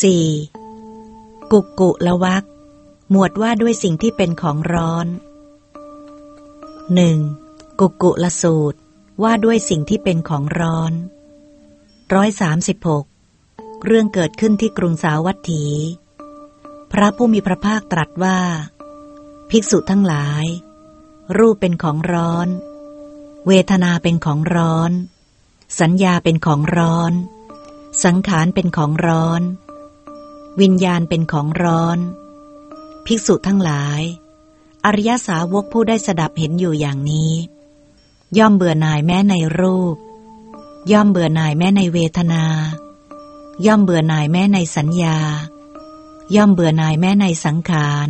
4. กุกกุละวักหมวดว่าด้วยสิ่งที่เป็นของร้อน 1. กุกกุละสูตร ว่าด้วยสิ่งที่เป็นของร้อนร้อยสามสิบหกเรื่องเกิดขึ้นที่กรุงสาวัตถี พระผู้มีพระภาคตรัสว่า ภิกษุทั้งหลาย รูปเป็นของร้อน เวทนาเป็นของร้อน สัญญาเป็นของร้อน สังขารเป็นของร้อน วิญญาณเป็นของร้อน ภิกษุทั้งหลาย อริยสาวกผู้ได้สดับเห็นอยู่อย่างนี้ ย่อมเบื่อหน่ายแม้ในรูป ย่อมเบื่อหน่ายแม้ในเวทนา ย่อมเบื่อหน่ายแม้ในสัญญา ย่อมเบื่อหน่ายแม้ในสังขาร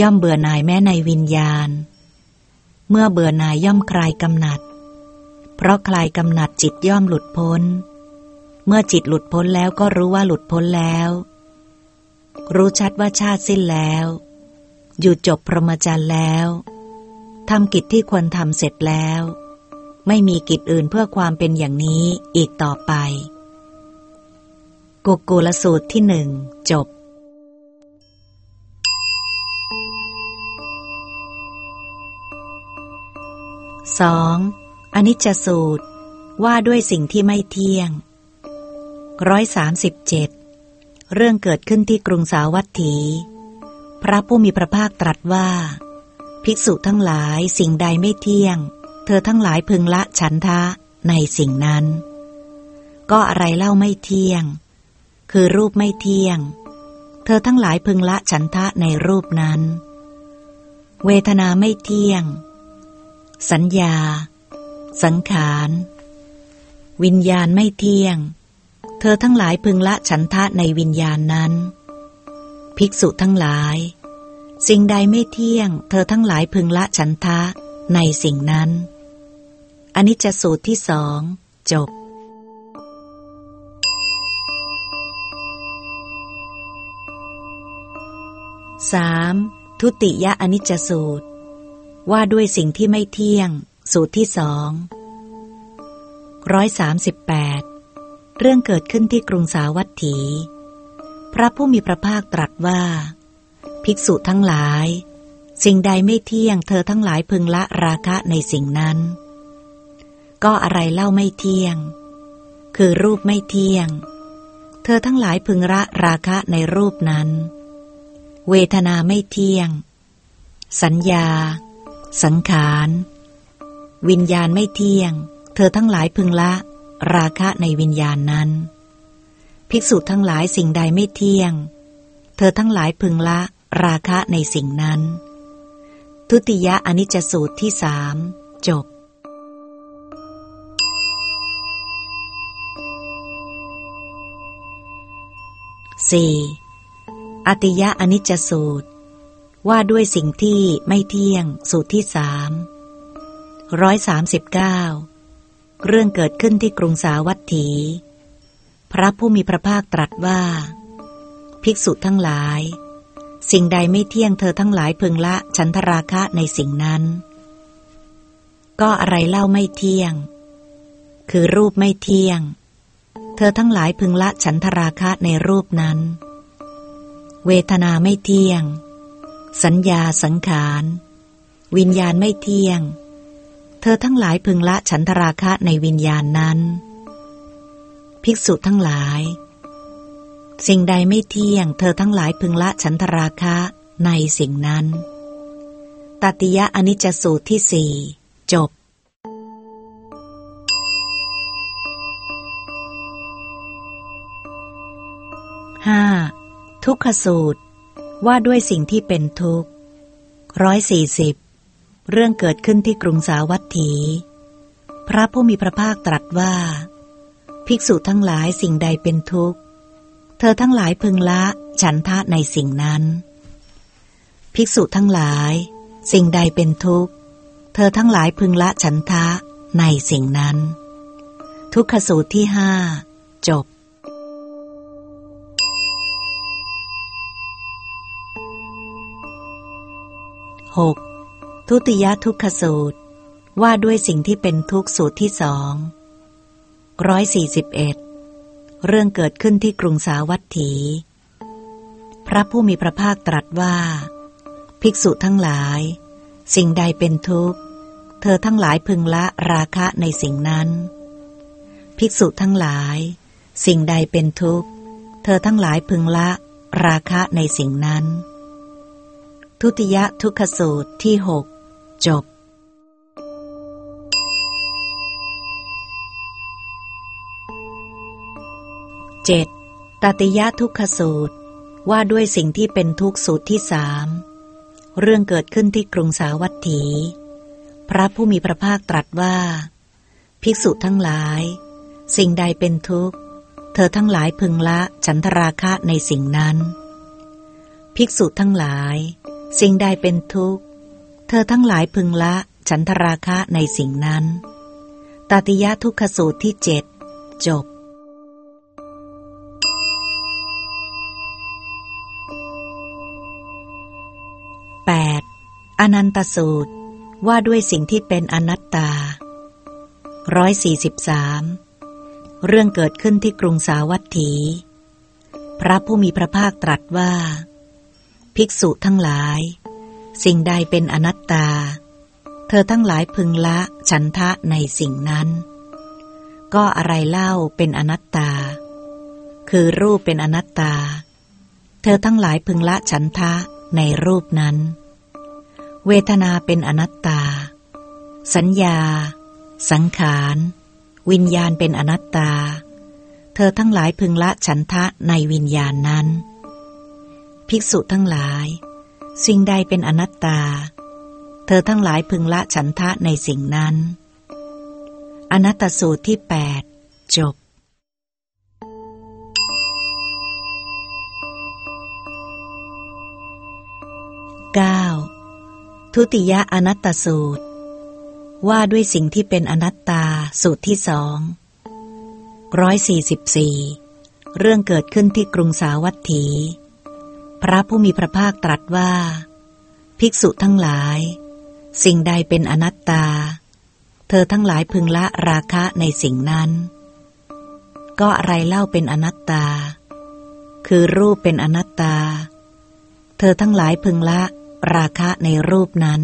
ย่อมเบื่อหน่ายแม้ในวิญญาณ เมื่อเบื่อหน่ายย่อมคลายกำหนัด เพราะคลายกำหนัดจิตย่อมหลุดพ้นเมื่อจิตหลุดพ้นแล้วก็รู้ว่าหลุดพ้นแล้ว รู้ชัดว่าชาติสิ้นแล้ว อยู่จบพรหมจรรย์แล้วทำกิจที่ควรทำเสร็จแล้ว ไม่มีกิจอื่นเพื่อความเป็นอย่างนี้อีกต่อไปกุกูลสูตรที่หนึ่งจบ 2. อนิจจสูตรว่าด้วยสิ่งที่ไม่เที่ยงร้อยสามสิบเจ็ด เรื่องเกิดขึ้นที่กรุงสาวัตถี พระผู้มีพระภาคตรัสว่า ภิกษุทั้งหลายสิ่งใดไม่เที่ยง เธอทั้งหลายพึงละฉันทะในสิ่งนั้น ก็อะไรเล่าไม่เที่ยง คือรูปไม่เที่ยง เธอทั้งหลายพึงละฉันทะในรูปนั้น เวทนาไม่เที่ยง สัญญา สังขาร วิญญาณไม่เที่ยง เธอทั้งหลายพึงละฉันทะในวิญญาณนั้น ภิกษุทั้งหลาย สิ่งใดไม่เที่ยง เธอทั้งหลายพึงละฉันทะในสิ่งนั้นอนิจจสูตรที่สอง จบ 3. ทุติยอนิจจสูตร ว่าด้วยสิ่งที่ไม่เที่ยง สูตรที่สองร้อยสามสิบแปด เรื่องเกิดขึ้นที่กรุงสาวัตถี พระผู้มีพระภาคตรัสว่า ภิกษุทั้งหลาย สิ่งใดไม่เที่ยงเธอทั้งหลายพึงละราคะในสิ่งนั้น ก็อะไรเล่าไม่เที่ยง คือรูปไม่เที่ยง เธอทั้งหลายพึงละราคะในรูปนั้น เวทนาไม่เที่ยง สัญญา สังขาร วิญญาณไม่เที่ยง เธอทั้งหลายพึงละ ราคะในวิญญาณนั้น ภิกษุทั้งหลายสิ่งใดไม่เที่ยง เธอทั้งหลายพึงละราคะในสิ่งนั้น ทุติยะอนิจจสูตรที่สามจบ 4. อติยะอนิจจสูตร ว่าด้วยสิ่งที่ไม่เที่ยงสูตรที่สามร้อยสามสิบเก้า เรื่องเกิดขึ้นที่กรุงสาวัตถี พระผู้มีพระภาคตรัสว่า ภิกษุทั้งหลาย สิ่งใดไม่เที่ยงเธอทั้งหลายพึงละฉันทราคะในสิ่งนั้น ก็อะไรเล่าไม่เที่ยง คือรูปไม่เที่ยง เธอทั้งหลายพึงละฉันทราคะในรูปนั้น เวทนาไม่เที่ยง สัญญาสังขาร วิญญาณไม่เที่ยง เธอทั้งหลายพึงละฉันทราคะในวิญญาณนั้น ภิกษุทั้งหลาย สิ่งใดไม่เที่ยง เธอทั้งหลายพึงละฉันทราคะในสิ่งนั้น ตติยะอนิจจสูตรที่สี่จบห้าทุกขสูตรว่าด้วยสิ่งที่เป็นทุกข์ร้อยสี่สิบ เรื่องเกิดขึ้นที่กรุงสาวัตถี พระผู้มีพระภาคตรัสว่า ภิกษุทั้งหลายสิ่งใดเป็นทุกข์ เธอทั้งหลายพึงละฉันทะในสิ่งนั้น ภิกษุทั้งหลาย สิ่งใดเป็นทุกข์ เธอทั้งหลายพึงละฉันทะในสิ่งนั้น ทุกขสูตรที่ห้าจบหก ทุติยทุกขสูตร ว่าด้วยสิ่งที่เป็นทุกสูตรที่สองร้อยสี่สิบเอ็ดเรื่องเกิดขึ้นที่กรุงสาวัตถี พระผู้มีพระภาคตรัสว่า ภิกษุทั้งหลาย สิ่งใดเป็นทุกข์ เธอทั้งหลายพึงละราคะในสิ่งนั้น ภิกษุทั้งหลาย สิ่งใดเป็นทุกข์ เธอทั้งหลายพึงละราคะในสิ่งนั้น ทุติยทุกขสูตรที่หก จบ 7. ตติยะทุกขสูตร ว่าด้วยสิ่งที่เป็นทุกสูตรที่สามเรื่องเกิดขึ้นที่กรุงสาวัตถี พระผู้มีพระภาคตรัสว่า ภิกษุทั้งหลาย สิ่งใดเป็นทุกข์ เธอทั้งหลายพึงละฉันทราคะในสิ่งนั้น ภิกษุทั้งหลาย สิ่งใดเป็นทุกข์ เธอทั้งหลายพึงละฉันทราคะในสิ่งนั้น ตติยะทุกขสูตรที่เจ็ดจบ 8. อนันตสูตรว่าด้วยสิ่งที่เป็นอนัตตาร้อยสี่สิบสามเรื่องเกิดขึ้นที่กรุงสาวัตถี พระผู้มีพระภาคตรัสว่า ภิกษุทั้งหลาย สิ่งใดเป็นอนัตตา เธอทั้งหลายพึงละฉันทะในสิ่งนั้น ก็อะไรเล่าเป็นอนัตตา คือรูปเป็นอนัตตา เธอทั้งหลายพึงละฉันทะในรูปนั้น เวทนาเป็นอนัตตา สัญญา สังขาร วิญญาณเป็นอนัตตา เธอทั้งหลายพึงละฉันทะในวิญญาณนั้น ภิกษุทั้งหลาย สิ่งใดเป็นอนัตตา เธอทั้งหลายพึงละฉันทะในสิ่งนั้น อนัตตสูตรที่แปดจบ 9. ทุติยอนัตตสูตร ว่าด้วยสิ่งที่เป็นอนัตตาสูตรที่สองร้อยสี่สิบสี่เรื่องเกิดขึ้นที่กรุงสาวัตถี พระผู้มีพระภาคตรัสว่า ภิกษุทั้งหลาย สิ่งใดเป็นอนัตตา เธอทั้งหลายพึงละราคะในสิ่งนั้น ก็อะไรเล่าเป็นอนัตตา คือรูปเป็นอนัตตา เธอทั้งหลายพึงละราคะในรูปนั้น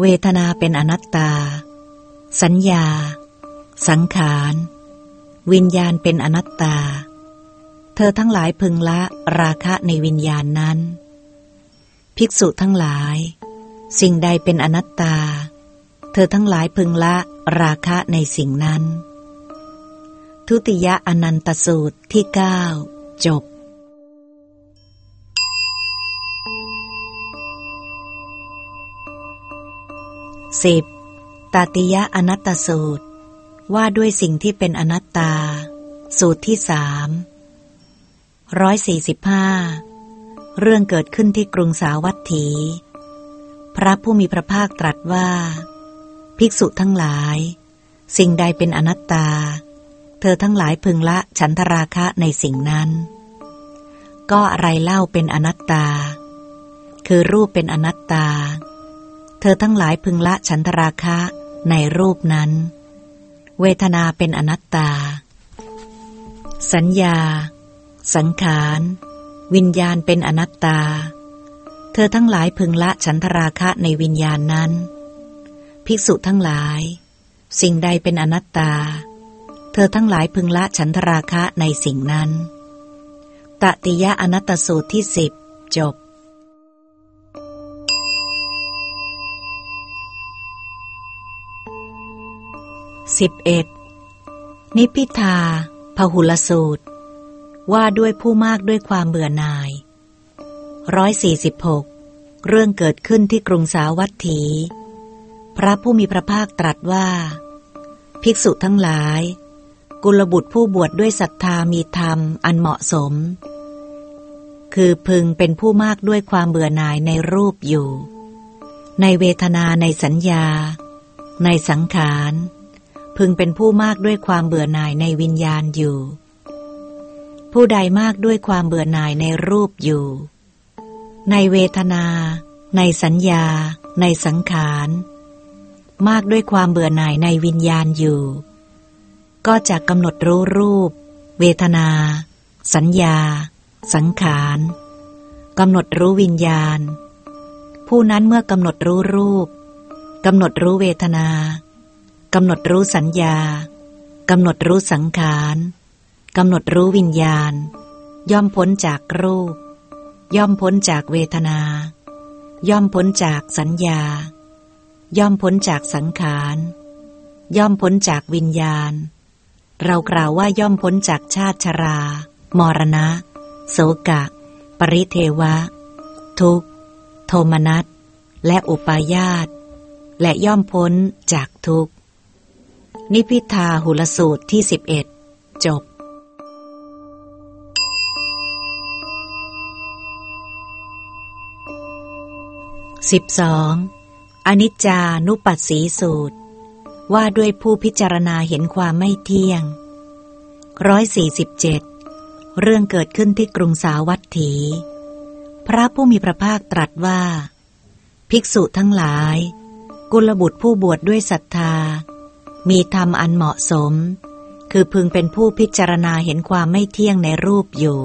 เวทนาเป็นอนัตตา สัญญา สังขาร วิญญาณเป็นอนัตตา เธอทั้งหลายพึงละราคะในวิญญาณนั้น ภิกษุทั้งหลาย สิ่งใดเป็นอนัตตา เธอทั้งหลายพึงละราคะในสิ่งนั้น ทุติยอนันตสูตรที่เก้าจบสิบตติยะอนัตตสูตร ว่าด้วยสิ่งที่เป็นอนัตตา สูตรที่สาม ร้อยสี่สิบห้าเรื่องเกิดขึ้นที่กรุงสาวัตถี พระผู้มีพระภาคตรัสว่า ภิกษุทั้งหลาย สิ่งใดเป็นอนัตตา เธอทั้งหลายพึงละฉันทราคะในสิ่งนั้น ก็อะไรเล่าเป็นอนัตตา คือรูปเป็นอนัตตา เธอทั้งหลายพึงละฉันทราคะในรูปนั้น เวทนาเป็นอนัตตา สัญญา สังขาร วิญญาณเป็นอนัตตา เธอทั้งหลายพึงละฉันทราคะในวิญญาณนั้น ภิกษุทั้งหลาย สิ่งใดเป็นอนัตตา เธอทั้งหลายพึงละฉันทราคะในสิ่งนั้น ตติยะอนัตตสูตรที่สิบจบ 11. นิพิทาพหุลสูตร ว่าด้วยผู้มากด้วยความเบื่อหน่ายร้อยสี่สิบหกเรื่องเกิดขึ้นที่กรุงสาวัตถี พระผู้มีพระภาคตรัสว่า ภิกษุทั้งหลาย กุลบุตรผู้บวชดด้วยศรัทธามีธรรมอันเหมาะสม คือพึงเป็นผู้มากด้วยความเบื่อหน่ายในรูปอยู่ ในเวทนาในสัญญา ในสังขาร พึงเป็นผู้มากด้วยความเบื่อหน่ายในวิญญาณอยู่ ผู้ใดมากด้วยความเบื่อหน่ายในรูปอยู่ ในเวทนา ในสัญญา ในสังขาร มากด้วยความเบื่อหน่ายในวิญญาณอยู่ ก็จะกำหนดรู้รูป เวทนา สัญญา สังขารกำหนดรู้วิญญาณ ผู้นั้นเมื่อกำหนดรู้รูปกำหนดรู้เวทนากำหนดรู้สัญญากำหนดรู้สังขาร กำหนดรู้วิญญาณ ย่อมพ้นจากรูป ย่อมพ้นจากเวทนา ย่อมพ้นจากสัญญา ย่อมพ้นจากสังขาร ย่อมพ้นจากวิญญาณ เรากล่าวว่าย่อมพ้นจากชาติชรา มรณะ โสกะ ปริเทวะ ทุกโทมนัสและอุปาญาตและย่อมพ้นจากทุกนิพิทาหุลสูตรที่สิบเอ็ดจบ สิบสองอนิจจานุปัสสีสูตร ว่าด้วยผู้พิจารณาเห็นความไม่เที่ยงร้อยสี่สิบเจ็ดเรื่องเกิดขึ้นที่กรุงสาวัตถี พระผู้มีพระภาคตรัสว่า ภิกษุทั้งหลาย กุลบุตรผู้บวชดด้วยศรัทธา มีธรรมอันเหมาะสม คือพึงเป็นผู้พิจารณาเห็นความไม่เที่ยงในรูปอยู่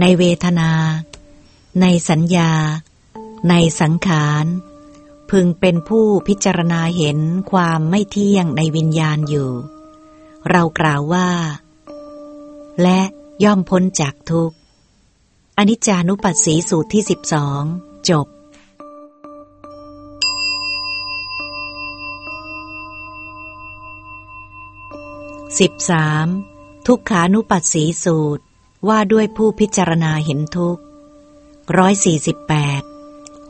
ในเวทนา ในสัญญา ในสังขาร พึงเป็นผู้พิจารณาเห็นความไม่เที่ยงในวิญญาณอยู่ เรากล่าวว่า และย่อมพ้นจากทุกข์ อนิจจานุปัสสีสูตรที่สิบสองจบสิบสามทุกขานุปัสสีสูตรว่าด้วยผู้พิจารณาเห็นทุกข์ร้อยสี่สิบแปด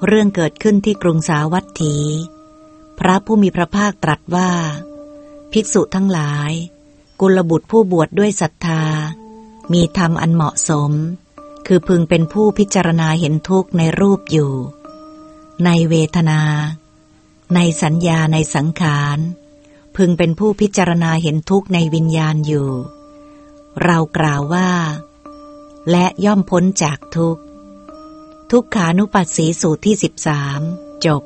เรื่องเกิดขึ้นที่กรุงสาวัตถี พระผู้มีพระภาคตรัสว่า ภิกษุทั้งหลาย กุลบุตรผู้บวชดด้วยศรัทธา มีธรรมอันเหมาะสม คือพึงเป็นผู้พิจารณาเห็นทุกข์ในรูปอยู่ ในเวทนา ในสัญญาในสังขาร พึงเป็นผู้พิจารณาเห็นทุกข์ในวิญญาณอยู่ เรากล่าวว่า และย่อมพ้นจากทุกข์ ทุกขานุปัสสีสูตรที่สิบสามจบ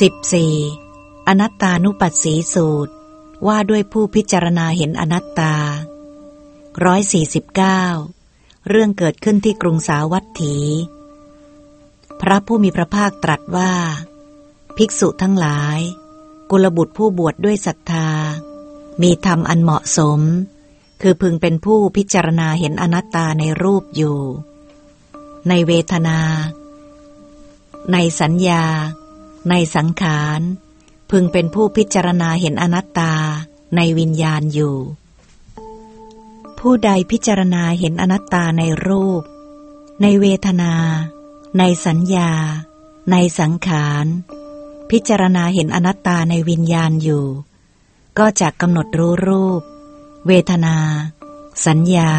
สิบสี่อนัตตานุปัสสีสูตร ว่าด้วยผู้พิจารณาเห็นอนัตตาร้อยสี่สิบเก้าเรื่องเกิดขึ้นที่กรุงสาวัตถี พระผู้มีพระภาคตรัสว่า ภิกษุทั้งหลาย กุลบุตรผู้บวชดด้วยศรัทธา มีธรรมอันเหมาะสม คือพึงเป็นผู้พิจารณาเห็นอนัตตาในรูปอยู่ ในเวทนา ในสัญญา ในสังขาร พึงเป็นผู้พิจารณาเห็นอนัตตาในวิญญาณอยู่ ผู้ใดพิจารณาเห็นอนัตตาในรูป ในเวทนา ในสัญญา ในสังขาร พิจารณาเห็นอนัตตาในวิญญาณอยู่ ก็จะกำหนดรู้รูป เวทนา สัญญา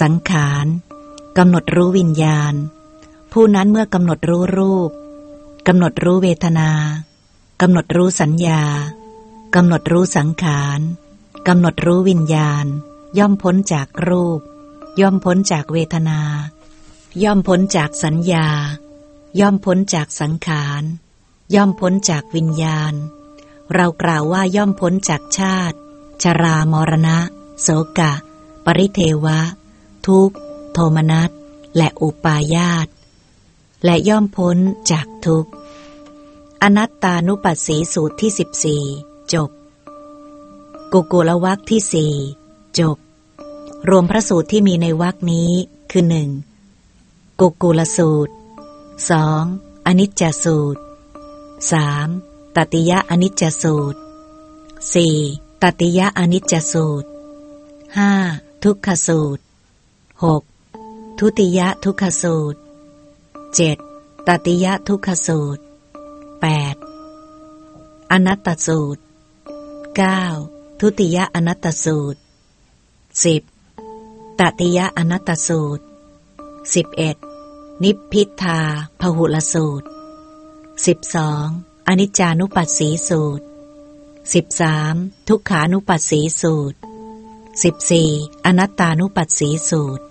สังขารกำหนดรู้วิญญาณ ผู้นั้นเมื่อกำหนดรู้รูปกำหนดรู้เวทนากำหนดรู้สัญญากำหนดรู้สังขารกำหนดรู้วิญญาณ ย่อมพ้นจากรูป ย่อมพ้นจากเวทนา ย่อมพ้นจากสัญญา ย่อมพ้นจากสังขาร ย่อมพ้นจากวิญญาณ เรากล่าวว่าย่อมพ้นจากชาติ ชรามรณะ โสกะ ปริเทวะ ทุกโทมนัสและอุปาญาต และย่อมพ้นจากทุกอนัตตานุปัสสีสูตรที่สิบสี่จบ กุกุลวักที่สี่จบ รวมพระสูตรที่มีในวักนี้คือหนึ่งกุกุลสูตร 2. อนิจจสูตร 3. ตติยะอนิจจสูตร 4. ตติยะอนิจจสูตร 5. ทุกขสูตร 6. ทุติยะทุกขสูตร 7. ตติยะทุกขสูตร 8. อนัตตสูตร 9. ทุติยะอนัตตสูตร 10. ตติยะอนัตตสูตร 11. นิพพิทาพหุลสูตร 12. อนิจจานุปัสสีสูตร 13. ทุกขานุปัสสีสูตร 14. อนัตตานุปัสสีสูตร